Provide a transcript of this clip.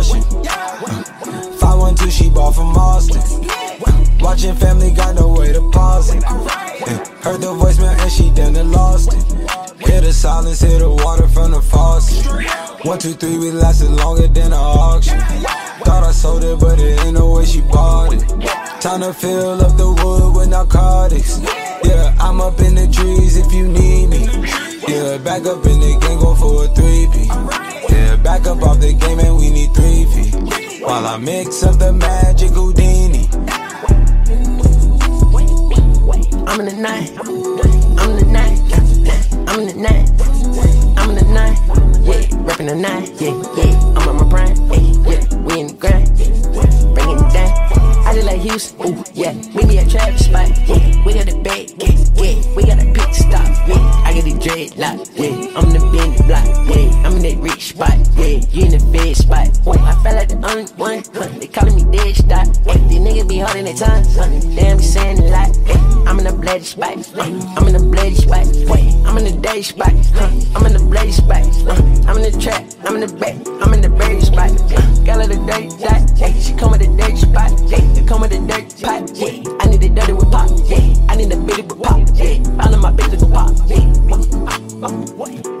motion. 512, she bought from Austin. Watching family, got no way to pause it. Heard the voicemail and she done it lost it. Hear the silence, hear the water from the faucet. One, two, three, we lasted longer than an auction. Thought I sold it, but it ain't no way she bought it. Time to fill up the wood with narcotics. Yeah, I'm up in the trees if you need me. Yeah, back up in the gang, go for a three P. Back up off the game and we need 3 feet. While I mix up the magic Houdini. I'm in the night. I'm in the night. I'm in the night. I'm in the night. Yeah, rapping the night. Yeah, yeah. I'm on my prime. Yeah, yeah. We in the grind. Bringing it down. I just like Houston. Ooh, yeah. Meet me at trap spot. Yeah, we dreadlock. Yeah, I'm in the bend block. Yeah, I'm in that rich spot. Yeah, you in the bed spot. Ooh, I felt like the only one. Huh, they calling me dead stop. Hey, these niggas be holding their tongue. Huh, damn, be saying a lot. Hey, I'm in the bloody spot. Huh, I'm in the bloody spot. Wait, I'm in the day spot. Huh, I'm in the bloody spot. Huh, I'm in the trap. I'm in the back. I'm in the berry spot. Huh, got her the dirty dot. Yeah, she come with the dirty spot. way.